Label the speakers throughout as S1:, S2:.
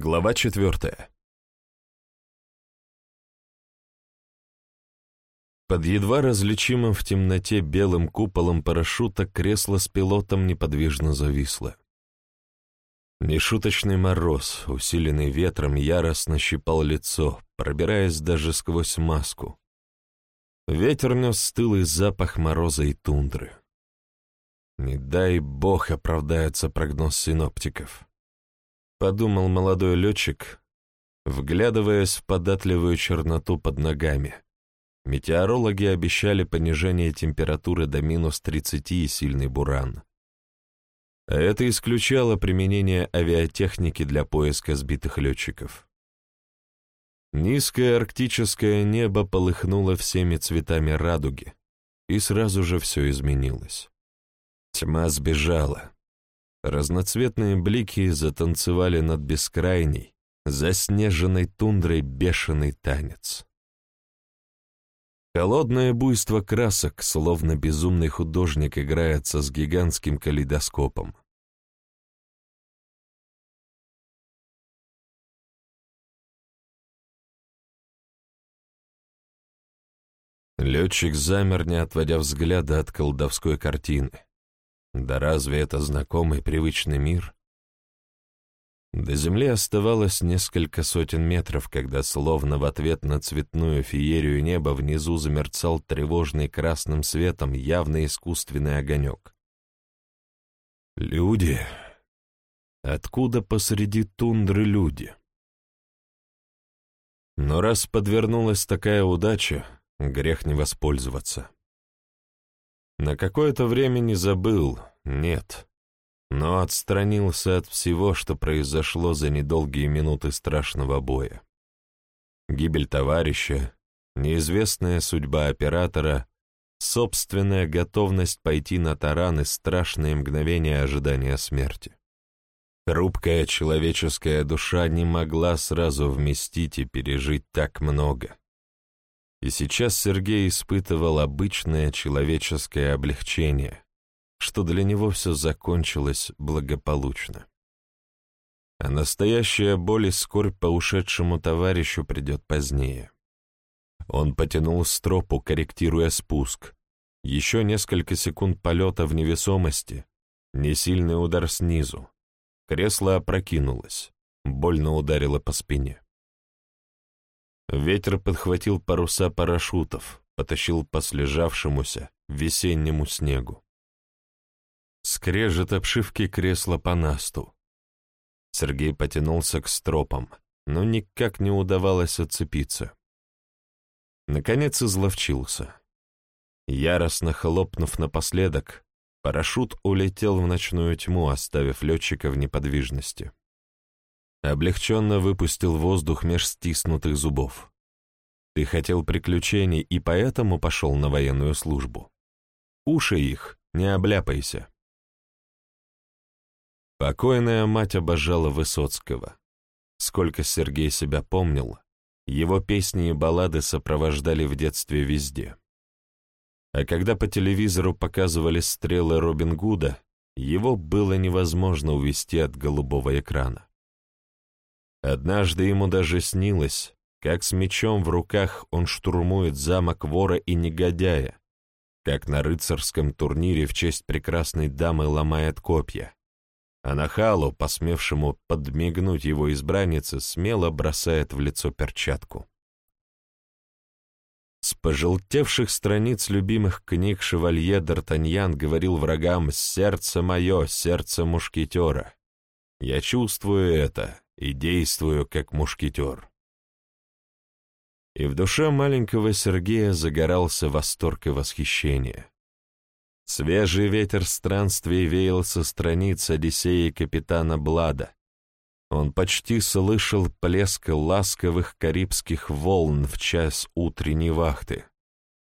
S1: Глава четвертая. Под едва различимым в темноте белым куполом парашюта кресло с пилотом неподвижно зависло. Нешуточный мороз, усиленный ветром, яростно щипал лицо, пробираясь даже сквозь маску. Ветер нес стылый запах мороза и тундры. Не дай бог оправдается прогноз синоптиков подумал молодой летчик, вглядываясь в податливую черноту под ногами. Метеорологи обещали понижение температуры до минус 30 и сильный буран. Это исключало применение авиатехники для поиска сбитых летчиков. Низкое арктическое небо полыхнуло всеми цветами радуги, и сразу же все изменилось. Тьма сбежала, Разноцветные блики затанцевали над бескрайней, заснеженной тундрой бешеный танец. Холодное буйство красок, словно безумный художник, играется с гигантским калейдоскопом. Летчик замер, не отводя взгляда от колдовской картины. Да разве это знакомый привычный мир? До земли оставалось несколько сотен метров, когда словно в ответ на цветную феерию неба внизу замерцал тревожный красным светом явно искусственный огонек. Люди. Откуда посреди тундры люди? Но раз подвернулась такая удача, грех не воспользоваться. На какое-то время не забыл, нет, но отстранился от всего, что произошло за недолгие минуты страшного боя. Гибель товарища, неизвестная судьба оператора, собственная готовность пойти на таран и страшные мгновения ожидания смерти. Хрупкая человеческая душа не могла сразу вместить и пережить так много. И сейчас Сергей испытывал обычное человеческое облегчение, что для него все закончилось благополучно. А настоящая боль и скорбь по ушедшему товарищу придет позднее. Он потянул стропу, корректируя спуск. Еще несколько секунд полета в невесомости, несильный удар снизу. Кресло опрокинулось, больно ударило по спине. Ветер подхватил паруса парашютов, потащил по слежавшемуся весеннему снегу. Скрежет обшивки кресла по насту. Сергей потянулся к стропам, но никак не удавалось отцепиться. Наконец изловчился. Яростно хлопнув напоследок, парашют улетел в ночную тьму, оставив летчика в неподвижности. Облегченно выпустил воздух меж стиснутых зубов. Ты хотел приключений и поэтому пошел на военную службу. Уши их, не обляпайся. Покойная мать обожала Высоцкого. Сколько Сергей себя помнил, его песни и баллады сопровождали в детстве везде. А когда по телевизору показывали стрелы Робин Гуда, его было невозможно увести от голубого экрана. Однажды ему даже снилось, как с мечом в руках он штурмует замок вора и негодяя, как на рыцарском турнире в честь прекрасной дамы ломает копья, а нахалу, посмевшему подмигнуть его избраннице, смело бросает в лицо перчатку. С пожелтевших страниц любимых книг шевалье Д'Артаньян говорил врагам «Сердце мое, сердце мушкетера». Я чувствую это, и действую как мушкетер. И в душе маленького Сергея загорался восторг и восхищение. Свежий ветер странствий веял со страниц Одиссеи капитана Блада. Он почти слышал плеск ласковых карибских волн в час утренней вахты,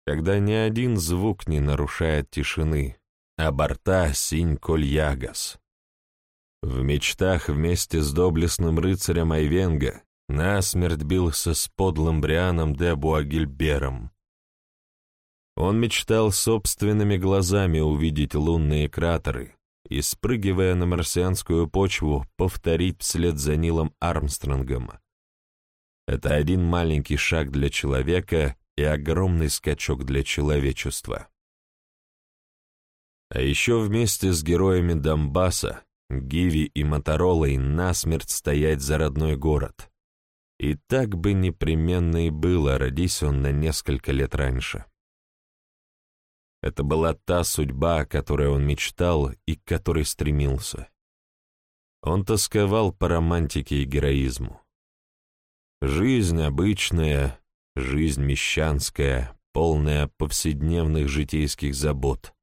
S1: когда ни один звук не нарушает тишины, а борта синь кольягас. В мечтах вместе с доблестным рыцарем Айвенга насмерть бился с подлым Брианом де Буагильбером. Он мечтал собственными глазами увидеть лунные кратеры и, спрыгивая на марсианскую почву, повторить вслед за Нилом Армстронгом. Это один маленький шаг для человека и огромный скачок для человечества. А еще вместе с героями Донбасса, Гиви и Моторолой насмерть стоять за родной город. И так бы непременно и было, родись он на несколько лет раньше. Это была та судьба, о которой он мечтал и к которой стремился. Он тосковал по романтике и героизму. Жизнь обычная, жизнь мещанская, полная повседневных житейских забот.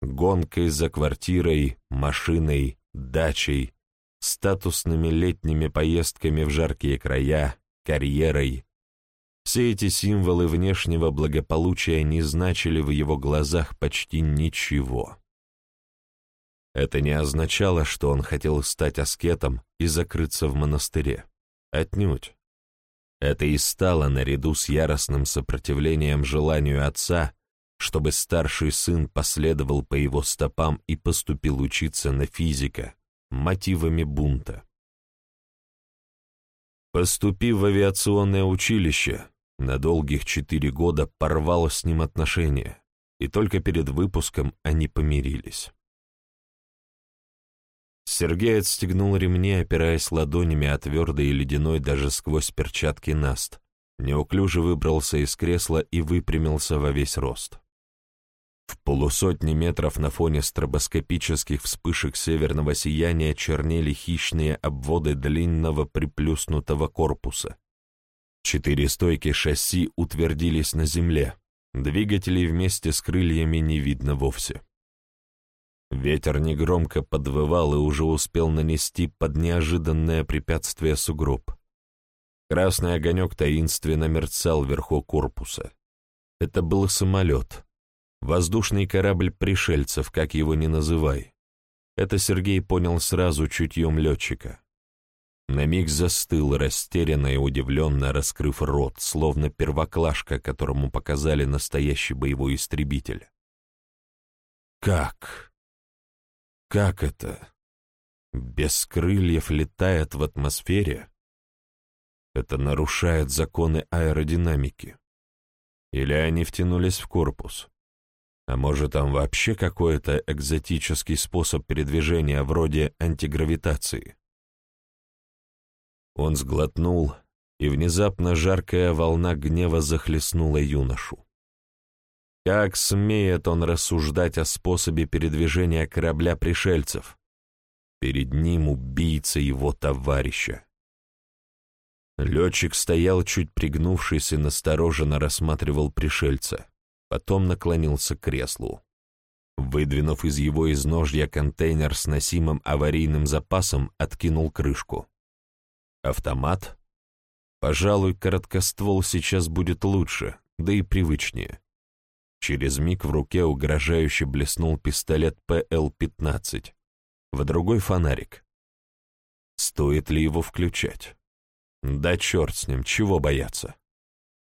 S1: Гонкой за квартирой, машиной, дачей, статусными летними поездками в жаркие края, карьерой, все эти символы внешнего благополучия не значили в его глазах почти ничего. Это не означало, что он хотел стать аскетом и закрыться в монастыре. Отнюдь. Это и стало наряду с яростным сопротивлением желанию отца, чтобы старший сын последовал по его стопам и поступил учиться на физика, мотивами бунта. Поступив в авиационное училище, на долгих четыре года порвал с ним отношения, и только перед выпуском они помирились. Сергей отстегнул ремни, опираясь ладонями о твердый и ледяной даже сквозь перчатки наст, неуклюже выбрался из кресла и выпрямился во весь рост. В полусотни метров на фоне стробоскопических вспышек северного сияния чернели хищные обводы длинного приплюснутого корпуса. Четыре стойки шасси утвердились на земле, двигателей вместе с крыльями не видно вовсе. Ветер негромко подвывал и уже успел нанести под неожиданное препятствие сугроб. Красный огонек таинственно мерцал вверху корпуса. Это был самолет — Воздушный корабль пришельцев, как его ни называй. Это Сергей понял сразу чутьем летчика. На миг застыл, растерянно и удивленно раскрыв рот, словно первоклашка, которому показали настоящий боевой истребитель. Как? Как это? Без крыльев летает в атмосфере? Это нарушает законы аэродинамики. Или они втянулись в корпус? А может, там вообще какой-то экзотический способ передвижения вроде антигравитации? Он сглотнул, и внезапно жаркая волна гнева захлестнула юношу. Как смеет он рассуждать о способе передвижения корабля пришельцев? Перед ним убийца его товарища. Летчик стоял чуть пригнувшись и настороженно рассматривал пришельца потом наклонился к креслу. Выдвинув из его изножья контейнер с носимым аварийным запасом, откинул крышку. Автомат? Пожалуй, короткоствол сейчас будет лучше, да и привычнее. Через миг в руке угрожающе блеснул пистолет ПЛ-15, в другой фонарик. Стоит ли его включать? Да черт с ним, чего бояться?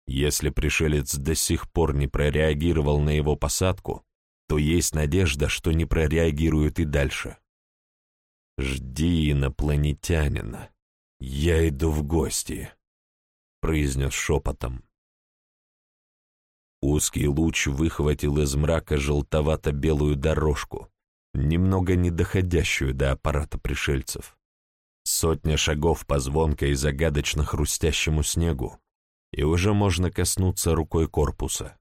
S1: Если пришелец до сих пор не прореагировал на его посадку, то есть надежда, что не прореагирует и дальше. «Жди, инопланетянина, я иду в гости», — произнес шепотом. Узкий луч выхватил из мрака желтовато-белую дорожку, немного не доходящую до аппарата пришельцев. Сотня шагов по звонкой и загадочно хрустящему снегу, и уже можно коснуться рукой корпуса.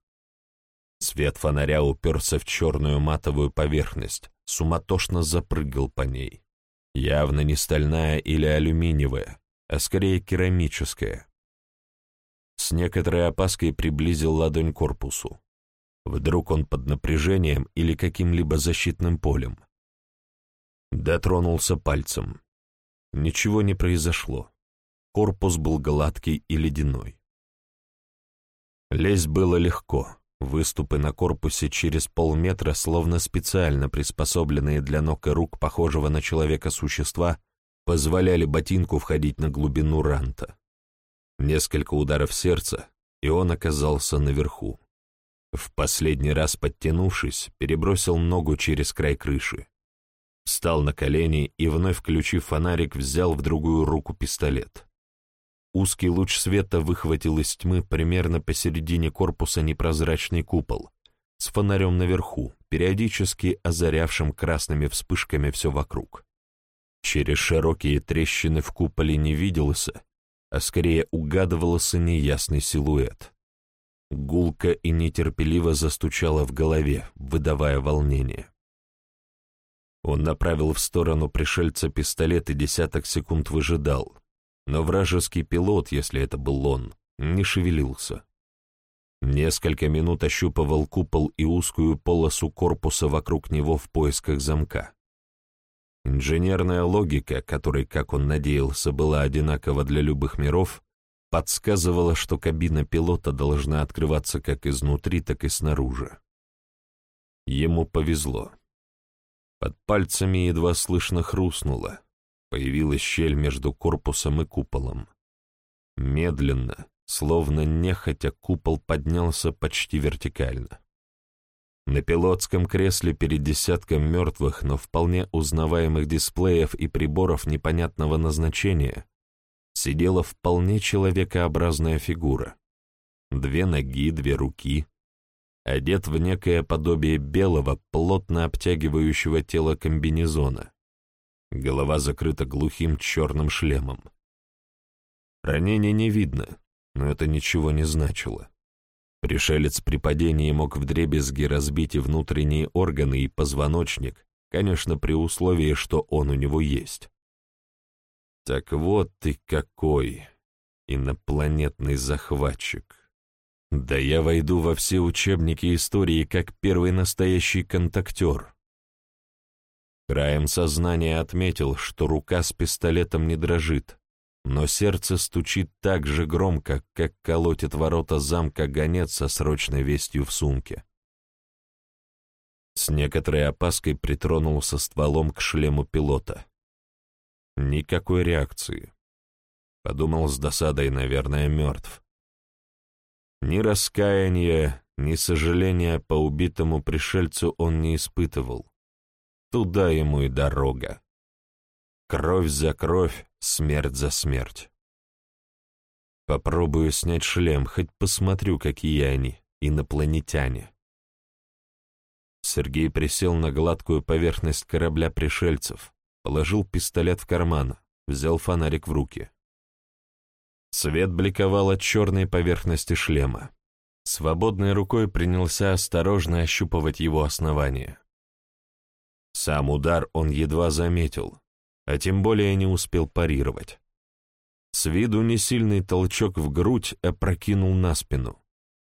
S1: Свет фонаря уперся в черную матовую поверхность, суматошно запрыгал по ней. Явно не стальная или алюминиевая, а скорее керамическая. С некоторой опаской приблизил ладонь корпусу. Вдруг он под напряжением или каким-либо защитным полем. Дотронулся пальцем. Ничего не произошло. Корпус был гладкий и ледяной. Лезть было легко. Выступы на корпусе через полметра, словно специально приспособленные для ног и рук похожего на человека существа, позволяли ботинку входить на глубину ранта. Несколько ударов сердца, и он оказался наверху. В последний раз подтянувшись, перебросил ногу через край крыши. Встал на колени и, вновь включив фонарик, взял в другую руку пистолет. Узкий луч света выхватил из тьмы примерно посередине корпуса непрозрачный купол с фонарем наверху, периодически озарявшим красными вспышками все вокруг. Через широкие трещины в куполе не виделся, а скорее угадывался неясный силуэт. Гулко и нетерпеливо застучало в голове, выдавая волнение. Он направил в сторону пришельца пистолет и десяток секунд выжидал, но вражеский пилот, если это был он, не шевелился. Несколько минут ощупывал купол и узкую полосу корпуса вокруг него в поисках замка. Инженерная логика, которой, как он надеялся, была одинакова для любых миров, подсказывала, что кабина пилота должна открываться как изнутри, так и снаружи. Ему повезло. Под пальцами едва слышно хрустнуло. Появилась щель между корпусом и куполом. Медленно, словно нехотя, купол поднялся почти вертикально. На пилотском кресле перед десятком мертвых, но вполне узнаваемых дисплеев и приборов непонятного назначения сидела вполне человекообразная фигура. Две ноги, две руки, одет в некое подобие белого, плотно обтягивающего тело комбинезона. Голова закрыта глухим черным шлемом. Ранения не видно, но это ничего не значило. Пришелец при падении мог вдребезги разбить и внутренние органы, и позвоночник, конечно, при условии, что он у него есть. Так вот ты какой, инопланетный захватчик. Да я войду во все учебники истории как первый настоящий контактер. Краем сознания отметил, что рука с пистолетом не дрожит, но сердце стучит так же громко, как колотит ворота замка гонец со срочной вестью в сумке. С некоторой опаской притронулся стволом к шлему пилота. Никакой реакции. Подумал с досадой, наверное, мертв. Ни раскаяния, ни сожаления по убитому пришельцу он не испытывал. Туда ему и дорога. Кровь за кровь, смерть за смерть. Попробую снять шлем, хоть посмотрю, какие они, инопланетяне. Сергей присел на гладкую поверхность корабля пришельцев, положил пистолет в карман, взял фонарик в руки. Свет бликовал от черной поверхности шлема. Свободной рукой принялся осторожно ощупывать его основание. Сам удар он едва заметил, а тем более не успел парировать. С виду несильный толчок в грудь опрокинул на спину.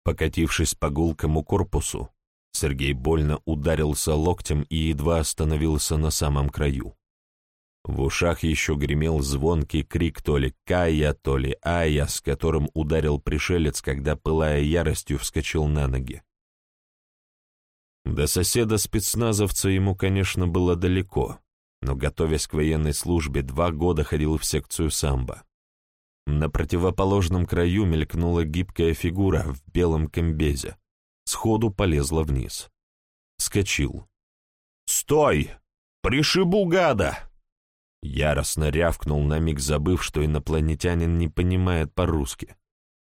S1: Покатившись по гулкому корпусу, Сергей больно ударился локтем и едва остановился на самом краю. В ушах еще гремел звонкий крик то ли «Кая», то ли «Ая», с которым ударил пришелец, когда, пылая яростью, вскочил на ноги. До соседа-спецназовца ему, конечно, было далеко, но, готовясь к военной службе, два года ходил в секцию самбо. На противоположном краю мелькнула гибкая фигура в белом комбезе. Сходу полезла вниз. Скочил. «Стой! Пришибу гада!» Яростно рявкнул, на миг забыв, что инопланетянин не понимает по-русски.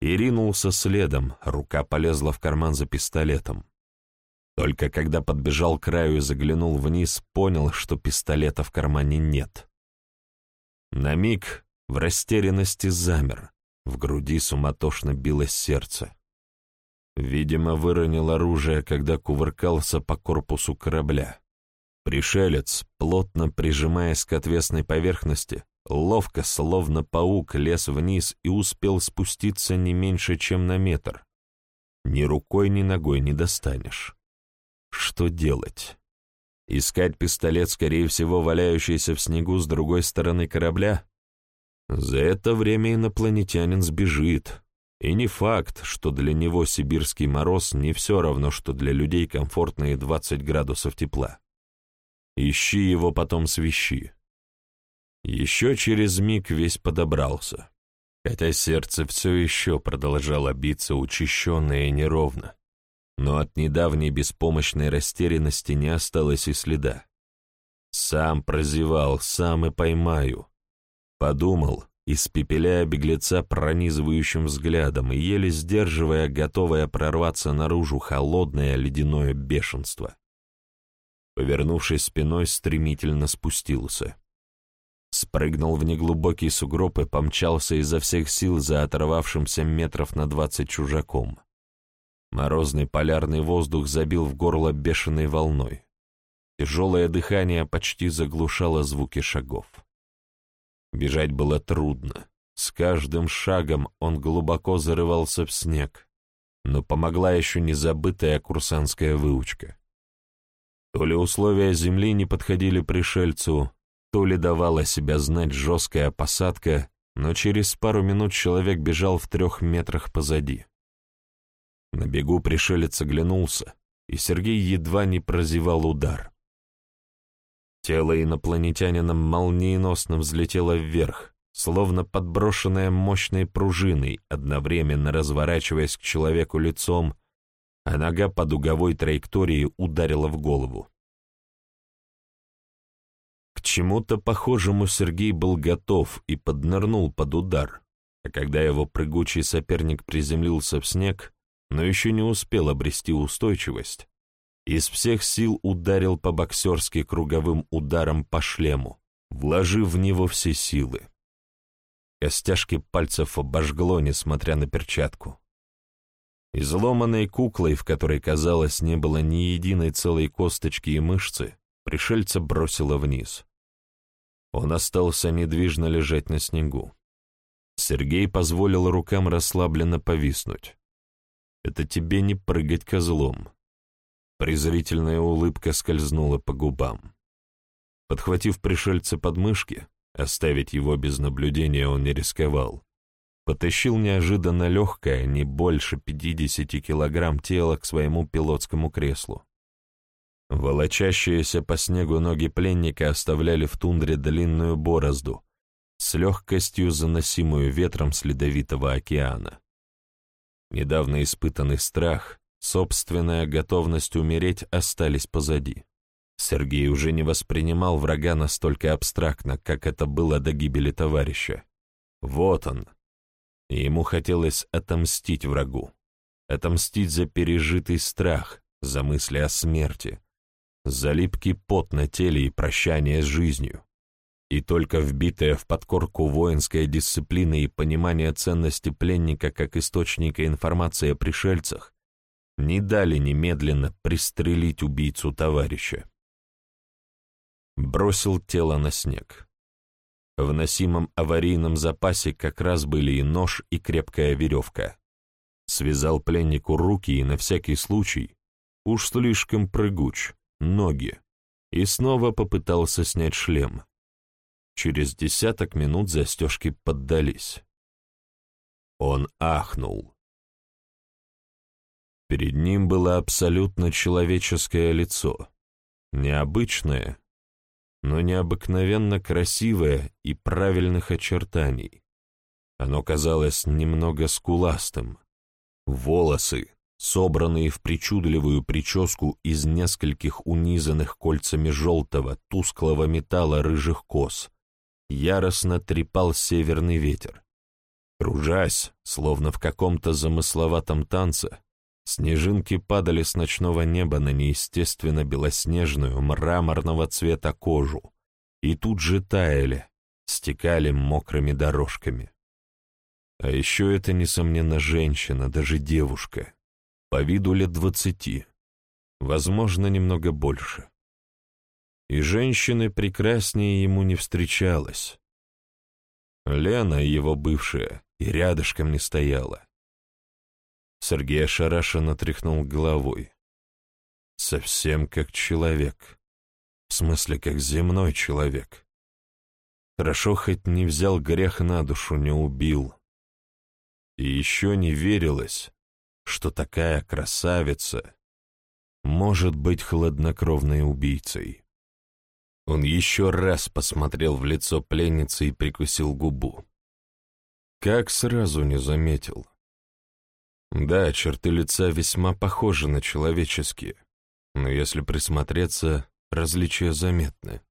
S1: И ринулся следом, рука полезла в карман за пистолетом. Только когда подбежал к краю и заглянул вниз, понял, что пистолета в кармане нет. На миг в растерянности замер, в груди суматошно билось сердце. Видимо, выронил оружие, когда кувыркался по корпусу корабля. Пришелец, плотно прижимаясь к отвесной поверхности, ловко, словно паук, лез вниз и успел спуститься не меньше, чем на метр. Ни рукой, ни ногой не достанешь. Что делать? Искать пистолет, скорее всего, валяющийся в снегу с другой стороны корабля? За это время инопланетянин сбежит. И не факт, что для него сибирский мороз не все равно, что для людей комфортные 20 градусов тепла. Ищи его потом свищи. Еще через миг весь подобрался, хотя сердце все еще продолжало биться учащенно и неровно, но от недавней беспомощной растерянности не осталось и следа. Сам прозевал, сам и поймаю. Подумал, испепеляя беглеца пронизывающим взглядом и еле сдерживая, готовое прорваться наружу холодное ледяное бешенство. Повернувшись спиной, стремительно спустился. Спрыгнул в неглубокий сугроб и помчался изо всех сил за оторвавшимся метров на двадцать чужаком. Морозный полярный воздух забил в горло бешеной волной. Тяжелое дыхание почти заглушало звуки шагов. Бежать было трудно. С каждым шагом он глубоко зарывался в снег, но помогла еще не забытая курсантская выучка. То ли условия земли не подходили пришельцу, то ли давала себя знать жесткая посадка, но через пару минут человек бежал в трех метрах позади. На бегу пришелец оглянулся, и Сергей едва не прозевал удар. Тело инопланетянина молниеносно взлетело вверх, словно подброшенное мощной пружиной, одновременно разворачиваясь к человеку лицом, а нога по дуговой траектории ударила в голову. К чему-то похожему Сергей был готов и поднырнул под удар, а когда его прыгучий соперник приземлился в снег, но еще не успел обрести устойчивость, из всех сил ударил по-боксерски круговым ударом по шлему, вложив в него все силы. Костяшки пальцев обожгло, несмотря на перчатку. Изломанной куклой, в которой, казалось, не было ни единой целой косточки и мышцы, пришельца бросило вниз. Он остался недвижно лежать на снегу. Сергей позволил рукам расслабленно повиснуть. «Это тебе не прыгать козлом. Презрительная улыбка скользнула по губам. Подхватив пришельца под мышки, оставить его без наблюдения он не рисковал, потащил неожиданно легкое, не больше 50 килограмм тело к своему пилотскому креслу. Волочащиеся по снегу ноги пленника оставляли в тундре длинную борозду, с легкостью заносимую ветром с ледовитого океана. Недавно испытанный страх, Собственная готовность умереть остались позади. Сергей уже не воспринимал врага настолько абстрактно, как это было до гибели товарища. Вот он. И ему хотелось отомстить врагу. Отомстить за пережитый страх, за мысли о смерти, за липкий пот на теле и прощание с жизнью. И только вбитая в подкорку воинская дисциплина и понимание ценности пленника как источника информации о пришельцах не дали немедленно пристрелить убийцу товарища. Бросил тело на снег. В носимом аварийном запасе как раз были и нож, и крепкая веревка. Связал пленнику руки и на всякий случай, уж слишком прыгуч, ноги, и снова попытался снять шлем. Через десяток минут застежки поддались. Он ахнул. Перед ним было абсолютно человеческое лицо. Необычное, но необыкновенно красивое и правильных очертаний. Оно казалось немного скуластым. Волосы, собранные в причудливую прическу из нескольких унизанных кольцами желтого, тусклого металла рыжих кос, яростно трепал северный ветер. Кружась, словно в каком-то замысловатом танце, Снежинки падали с ночного неба на неестественно белоснежную, мраморного цвета кожу и тут же таяли, стекали мокрыми дорожками. А еще это, несомненно, женщина, даже девушка, по виду лет двадцати, возможно, немного больше. И женщины прекраснее ему не встречалась. Лена, его бывшая, и рядышком не стояла. Сергей ошарашенно тряхнул головой. Совсем как человек. В смысле, как земной человек. Хорошо хоть не взял грех на душу, не убил. И еще не верилось, что такая красавица может быть хладнокровной убийцей. Он еще раз посмотрел в лицо пленницы и прикусил губу. Как сразу не заметил. Да, черты лица весьма похожи на человеческие, но если присмотреться, различия заметны.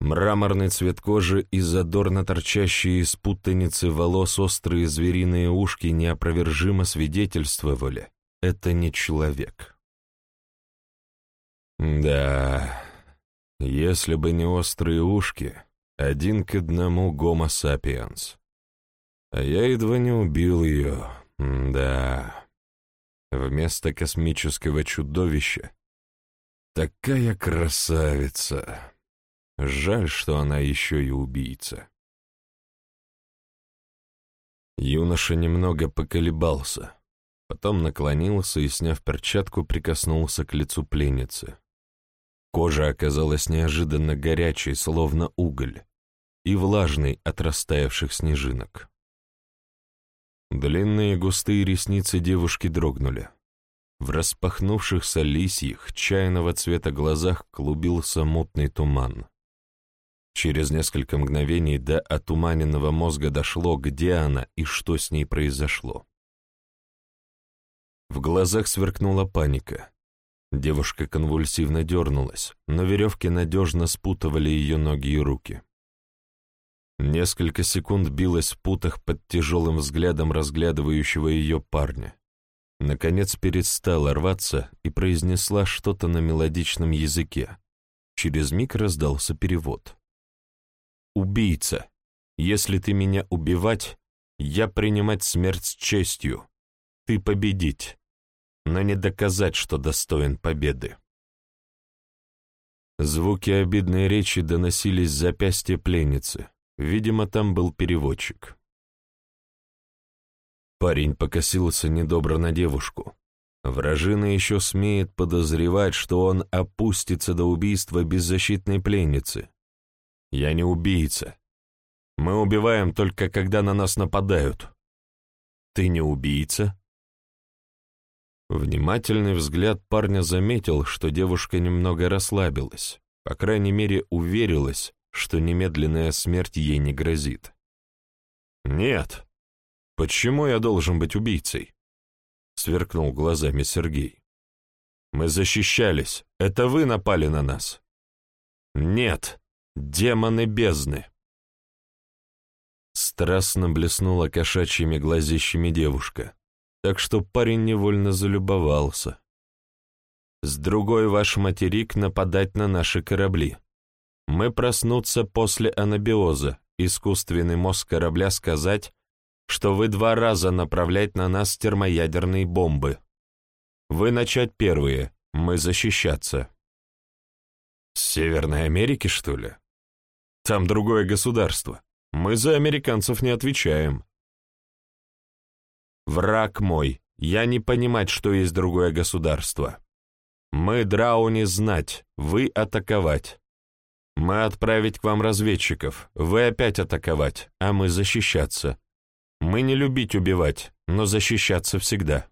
S1: Мраморный цвет кожи и задорно торчащие из путаницы волос острые звериные ушки неопровержимо свидетельствовали — это не человек. Да, если бы не острые ушки, один к одному гомо сапиенс. А я едва не убил ее, да. Вместо космического чудовища такая красавица. Жаль, что она еще и убийца. Юноша немного поколебался, потом наклонился и, сняв перчатку, прикоснулся к лицу пленницы. Кожа оказалась неожиданно горячей, словно уголь, и влажной от растаявших снежинок. Длинные густые ресницы девушки дрогнули. В распахнувшихся лисьих, чайного цвета глазах клубился мутный туман. Через несколько мгновений до отуманенного мозга дошло, где она и что с ней произошло. В глазах сверкнула паника. Девушка конвульсивно дернулась, но веревки надежно спутывали ее ноги и руки. Несколько секунд билась в путах под тяжелым взглядом разглядывающего ее парня. Наконец перестала рваться и произнесла что-то на мелодичном языке. Через миг раздался перевод. «Убийца, если ты меня убивать, я принимать смерть с честью. Ты победить, но не доказать, что достоин победы». Звуки обидной речи доносились с запястья пленницы. Видимо, там был переводчик. Парень покосился недобро на девушку. Вражина еще смеет подозревать, что он опустится до убийства беззащитной пленницы. Я не убийца. Мы убиваем только, когда на нас нападают. Ты не убийца? Внимательный взгляд парня заметил, что девушка немного расслабилась, по крайней мере, уверилась, что немедленная смерть ей не грозит. «Нет. Почему я должен быть убийцей?» — сверкнул глазами Сергей. «Мы защищались. Это вы напали на нас». «Нет. Демоны бездны». Страстно блеснула кошачьими глазищами девушка, так что парень невольно залюбовался. «С другой ваш материк нападать на наши корабли. Мы проснуться после анабиоза, искусственный мозг корабля сказать, что вы два раза направлять на нас термоядерные бомбы. Вы начать первые, мы защищаться. С Северной Америки, что ли? Там другое государство. Мы за американцев не отвечаем. Враг мой, я не понимать, что есть другое государство. Мы драуни знать, вы атаковать. Мы отправить к вам разведчиков, вы опять атаковать, а мы защищаться. Мы не любить убивать, но защищаться всегда.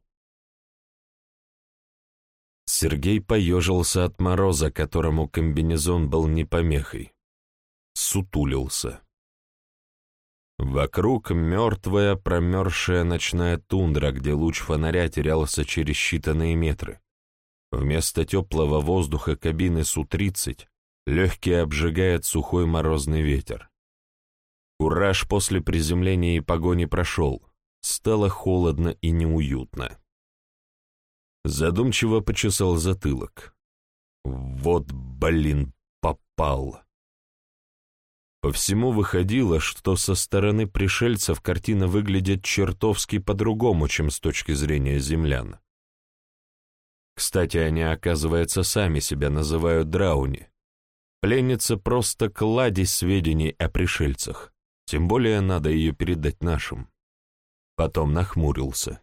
S1: Сергей поежился от мороза, которому комбинезон был не помехой. Сутулился. Вокруг мертвая, промерзшая ночная тундра, где луч фонаря терялся через считанные метры. Вместо теплого воздуха кабины Су-30 Легкие обжигает сухой морозный ветер. Кураж после приземления и погони прошел. Стало холодно и неуютно. Задумчиво почесал затылок. Вот, блин, попал. По всему выходило, что со стороны пришельцев картина выглядит чертовски по-другому, чем с точки зрения землян. Кстати, они, оказывается, сами себя называют драуни, Пленница просто кладезь сведений о пришельцах, тем более надо ее передать нашим. Потом нахмурился.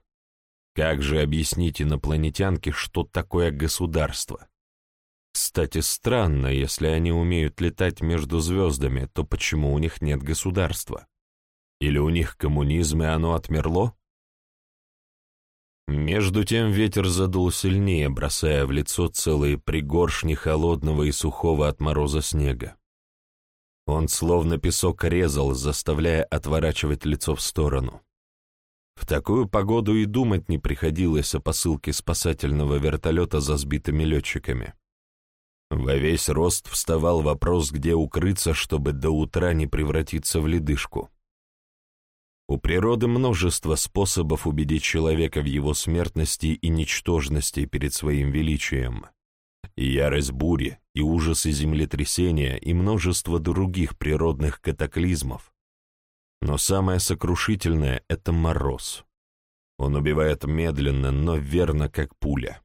S1: Как же объяснить инопланетянке, что такое государство? Кстати, странно, если они умеют летать между звездами, то почему у них нет государства? Или у них коммунизм, и оно отмерло? Между тем ветер задул сильнее, бросая в лицо целые пригоршни холодного и сухого от мороза снега. Он словно песок резал, заставляя отворачивать лицо в сторону. В такую погоду и думать не приходилось о посылке спасательного вертолета за сбитыми летчиками. Во весь рост вставал вопрос, где укрыться, чтобы до утра не превратиться в ледышку. У природы множество способов убедить человека в его смертности и ничтожности перед своим величием. И ярость бури, и ужасы землетрясения, и множество других природных катаклизмов. Но самое сокрушительное — это мороз. Он убивает медленно, но верно, как пуля.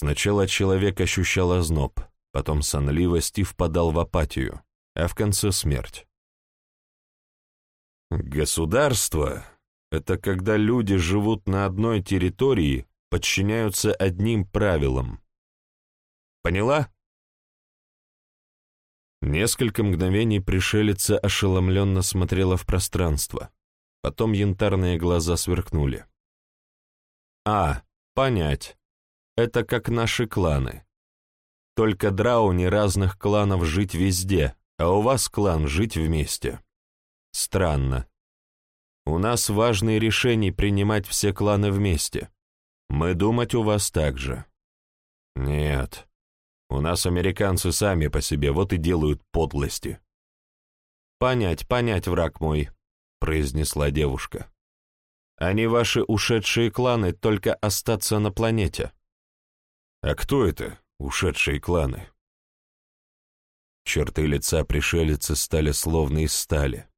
S1: Сначала человек ощущал озноб, потом сонливость и впадал в апатию, а в конце смерть. Государство — это когда люди живут на одной территории, подчиняются одним правилам. Поняла? Несколько мгновений пришелица ошеломленно смотрела в пространство. Потом янтарные глаза сверкнули. «А, понять. Это как наши кланы. Только драуни разных кланов жить везде, а у вас клан жить вместе. Странно. У нас важные решения принимать все кланы вместе. Мы думать у вас так же. Нет. У нас американцы сами по себе вот и делают подлости. Понять, понять, враг мой, произнесла девушка. Они ваши ушедшие кланы, только остаться на планете. А кто это, ушедшие кланы? Черты лица пришелицы стали словно из стали.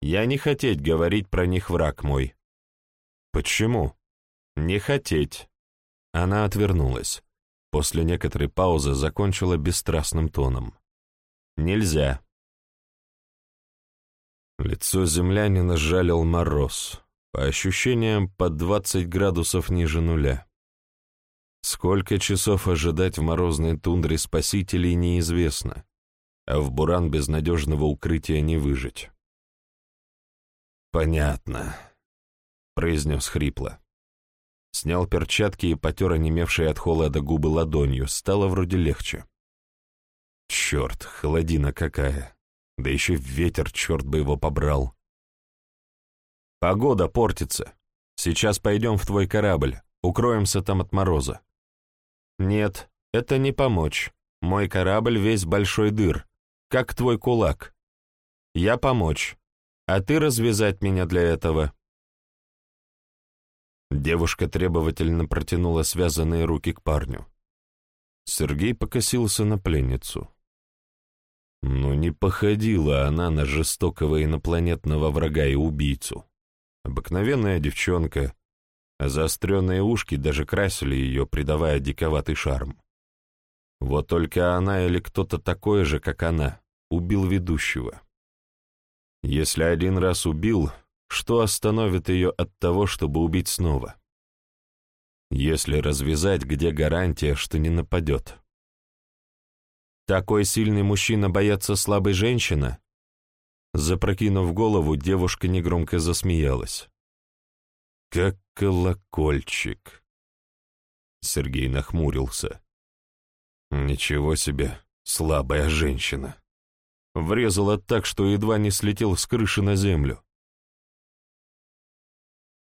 S1: Я не хотеть говорить про них враг мой. Почему? Не хотеть. Она отвернулась. После некоторой паузы закончила бесстрастным тоном. Нельзя. Лицо землянина жалил мороз, по ощущениям под 20 градусов ниже нуля. Сколько часов ожидать в морозной тундре спасителей неизвестно, а в буран безнадежного укрытия не выжить. «Понятно», — произнес хрипло. Снял перчатки и потер онемевшие от холода губы ладонью, стало вроде легче. Черт, холодина какая! Да еще ветер, черт бы его побрал. Погода портится. Сейчас пойдем в твой корабль, укроемся там от мороза. Нет, это не помочь. Мой корабль весь большой дыр, как твой кулак. Я помочь а ты развязать меня для этого». Девушка требовательно протянула связанные руки к парню. Сергей покосился на пленницу. Ну, не походила она на жестокого инопланетного врага и убийцу. Обыкновенная девчонка, заостренные ушки даже красили ее, придавая диковатый шарм. Вот только она или кто-то такой же, как она, убил ведущего. Если один раз убил, что остановит ее от того, чтобы убить снова? Если развязать, где гарантия, что не нападет? Такой сильный мужчина боится слабой женщины? Запрокинув голову, девушка негромко засмеялась. «Как колокольчик!» Сергей нахмурился. «Ничего себе, слабая женщина!» Врезала так, что едва не слетел с крыши на землю.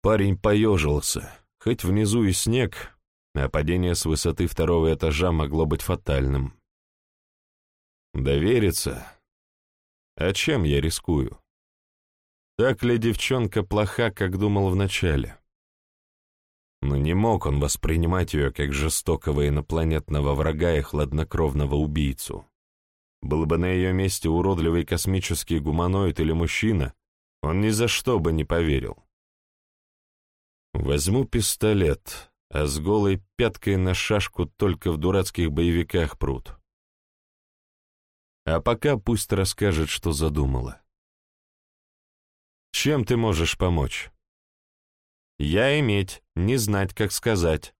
S1: Парень поежился, хоть внизу и снег, а падение с высоты второго этажа могло быть фатальным. Довериться? А чем я рискую? Так ли девчонка плоха, как думал вначале? Но не мог он воспринимать ее как жестокого инопланетного врага и хладнокровного убийцу. Был бы на ее месте уродливый космический гуманоид или мужчина, он ни за что бы не поверил. Возьму пистолет, а с голой пяткой на шашку только в дурацких боевиках прут. А пока пусть расскажет, что задумала. Чем ты можешь помочь? Я иметь, не знать, как сказать.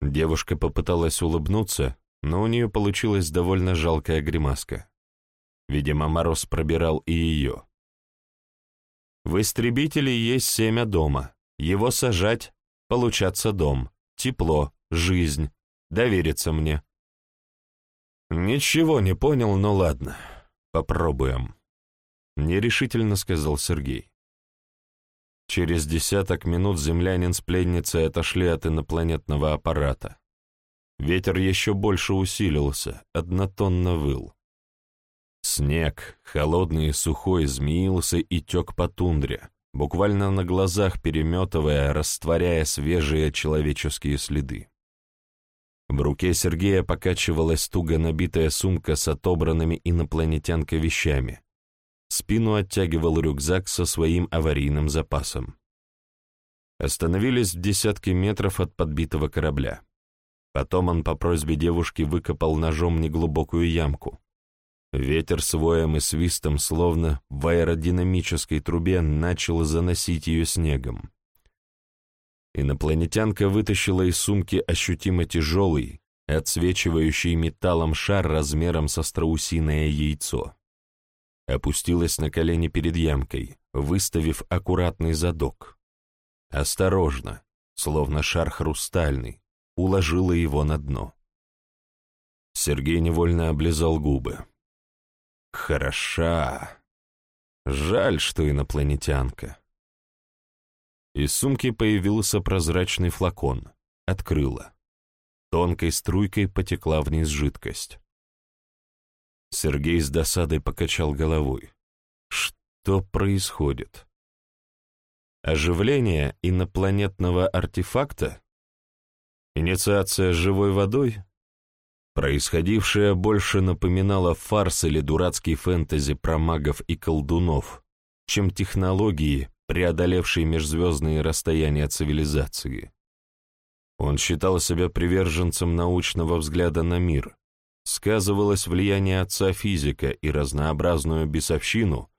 S1: Девушка попыталась улыбнуться, но у нее получилась довольно жалкая гримаска. Видимо, мороз пробирал и ее. В истребителе есть семя дома. Его сажать, получаться дом, тепло, жизнь, довериться мне. Ничего не понял, но ладно, попробуем. Нерешительно сказал Сергей. Через десяток минут землянин с пленницей отошли от инопланетного аппарата. ветер еще больше усилился, однотонно выл. Снег, холодный и сухой, змеился и тек по тундре, буквально на глазах переметывая, растворяя свежие человеческие следы. В руке Сергея покачивалась туго набитая сумка с отобранными инопланетянкой вещами. Спину оттягивал рюкзак со своим аварийным запасом. Остановились в десятке метров от подбитого корабля. Потом он по просьбе девушки выкопал ножом неглубокую ямку. Ветер с воем и свистом, словно в аэродинамической трубе, начал заносить ее снегом. Инопланетянка вытащила из сумки ощутимо тяжелый, отсвечивающий металлом шар размером со страусиное яйцо. Опустилась на колени перед ямкой, выставив аккуратный задок. Осторожно, словно шар хрустальный, уложила его на дно. Сергей невольно облизал губы. Хороша. Жаль, что инопланетянка. Из сумки появился прозрачный флакон. Открыла. Тонкой струйкой потекла вниз жидкость. Сергей с досадой покачал головой. Что происходит? Оживление инопланетного артефакта? Инициация живой водой? Происходившее больше напоминало фарс или дурацкий фэнтези про магов и колдунов, чем технологии, преодолевшие межзвездные расстояния цивилизации. Он считал себя приверженцем научного взгляда на мир. Сказывалось влияние отца физика и разнообразную бесовщину,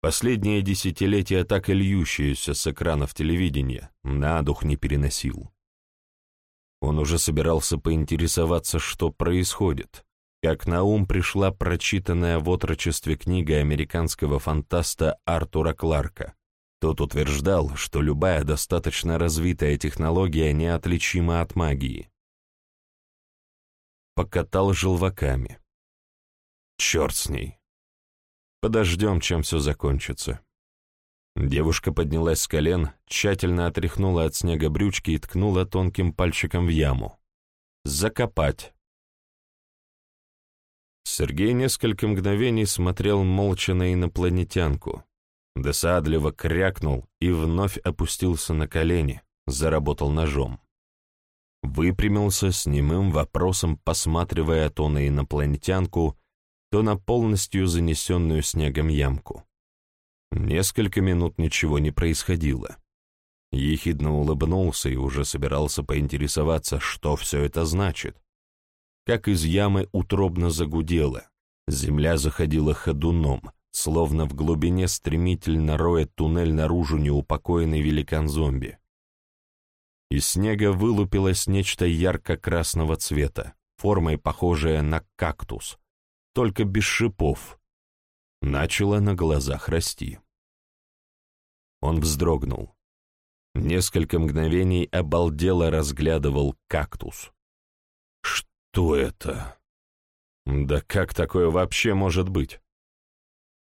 S1: последние десятилетия так и льющуюся с экранов телевидения, на дух не переносил. Он уже собирался поинтересоваться, что происходит, как на ум пришла прочитанная в отрочестве книга американского фантаста Артура Кларка. Тот утверждал, что любая достаточно развитая технология неотличима от магии. Покатал желваками. Черт с ней. Подождем, чем все закончится. Девушка поднялась с колен, тщательно отряхнула от снега брючки и ткнула тонким пальчиком в яму. «Закопать!» Сергей несколько мгновений смотрел молча на инопланетянку, досадливо крякнул и вновь опустился на колени, заработал ножом. Выпрямился с немым вопросом, посматривая то на инопланетянку, то на полностью занесенную снегом ямку. Несколько минут ничего не происходило. Ехидно улыбнулся и уже собирался поинтересоваться, что все это значит. Как из ямы утробно загудело, земля заходила ходуном, словно в глубине стремительно роет туннель наружу неупокоенный великан-зомби. Из снега вылупилось нечто ярко-красного цвета, формой похожее на кактус, только без шипов. Начало на глазах расти. Он вздрогнул. Несколько мгновений обалдело разглядывал кактус. Что это? Да как такое вообще может быть?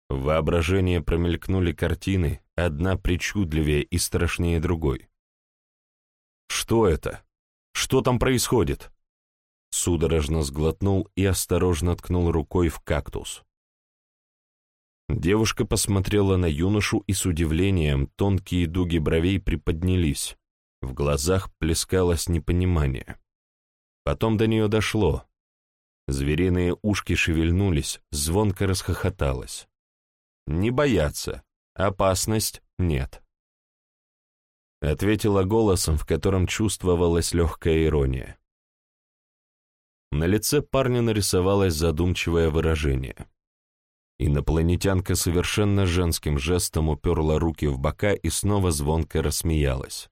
S1: В воображении промелькнули картины, одна причудливее и страшнее другой. Что это? Что там происходит? Судорожно сглотнул и осторожно ткнул рукой в кактус. Девушка посмотрела на юношу, и с удивлением тонкие дуги бровей приподнялись. В глазах плескалось непонимание. Потом до нее дошло. Звериные ушки шевельнулись, звонко расхохоталась. «Не бояться. Опасность нет». Ответила голосом, в котором чувствовалась легкая ирония. На лице парня нарисовалось задумчивое выражение. Инопланетянка совершенно женским жестом уперла руки в бока и снова звонко рассмеялась.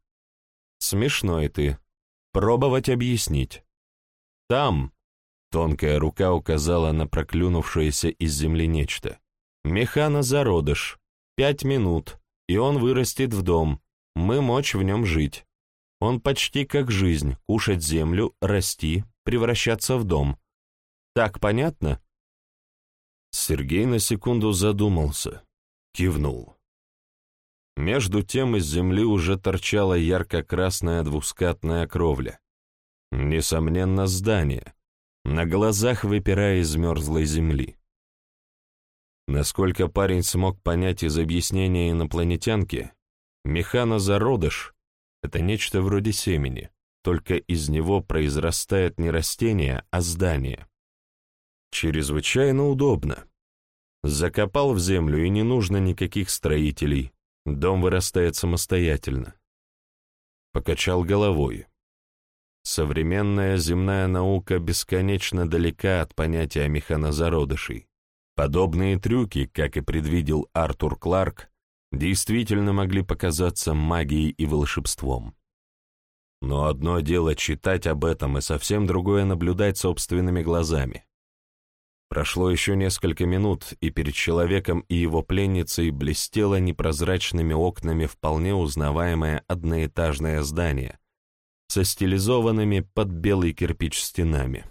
S1: «Смешной ты. Пробовать объяснить. Там...» Тонкая рука указала на проклюнувшееся из земли нечто. «Механа зародыш. Пять минут, и он вырастет в дом. Мы мочь в нем жить. Он почти как жизнь, кушать землю, расти, превращаться в дом. Так понятно?» Сергей на секунду задумался, кивнул. Между тем из земли уже торчала ярко-красная двускатная кровля. Несомненно, здание, на глазах выпирая из мерзлой земли. Насколько парень смог понять из объяснения инопланетянки, механозародыш — это нечто вроде семени, только из него произрастает не растение, а здание. Чрезвычайно удобно. Закопал в землю, и не нужно никаких строителей, дом вырастает самостоятельно. Покачал головой. Современная земная наука бесконечно далека от понятия механозародышей. Подобные трюки, как и предвидел Артур Кларк, действительно могли показаться магией и волшебством. Но одно дело читать об этом, и совсем другое наблюдать собственными глазами. Прошло еще несколько минут, и перед человеком и его пленницей блестело непрозрачными окнами вполне узнаваемое одноэтажное здание со стилизованными под белый кирпич стенами.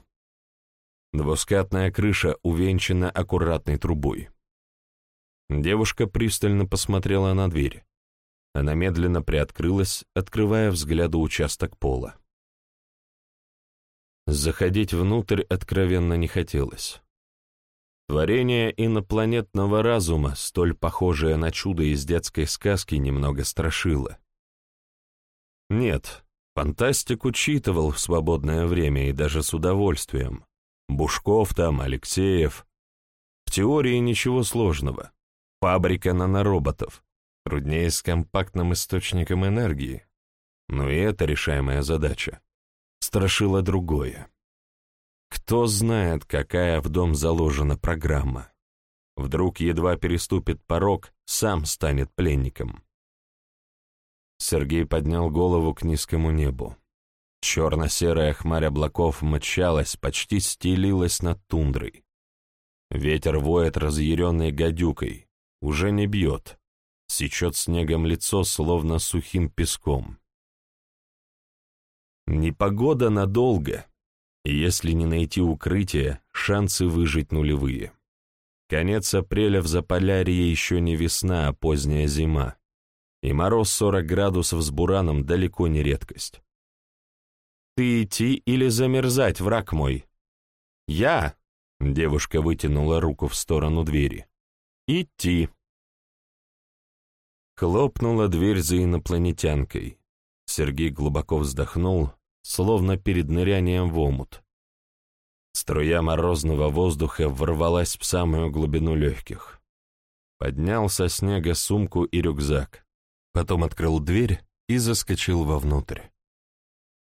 S1: Двускатная крыша увенчана аккуратной трубой. Девушка пристально посмотрела на дверь. Она медленно приоткрылась, открывая взгляду участок пола. Заходить внутрь откровенно не хотелось. Творение инопланетного разума, столь похожее на чудо из детской сказки, немного страшило. Нет, фантастику читывал в свободное время и даже с удовольствием. Бушков там, Алексеев. В теории ничего сложного. Фабрика нанороботов. Труднее с компактным источником энергии. Но и это решаемая задача. Страшило другое. Кто знает, какая в дом заложена программа. Вдруг едва переступит порог, сам станет пленником. Сергей поднял голову к низкому небу. Черно-серая хмарь облаков мчалась, почти стелилась над тундрой. Ветер воет разъяренной гадюкой, уже не бьет, сечет снегом лицо, словно сухим песком. Непогода надолго, и если не найти укрытие, шансы выжить нулевые. Конец апреля в Заполярье еще не весна, а поздняя зима, и мороз 40 градусов с бураном далеко не редкость. Ты идти или замерзать, враг мой? Я, девушка вытянула руку в сторону двери. Идти. Хлопнула дверь за инопланетянкой. Сергей глубоко вздохнул, словно перед нырянием в омут. Струя морозного воздуха ворвалась в самую глубину легких. Поднял со снега сумку и рюкзак, потом открыл дверь и заскочил вовнутрь.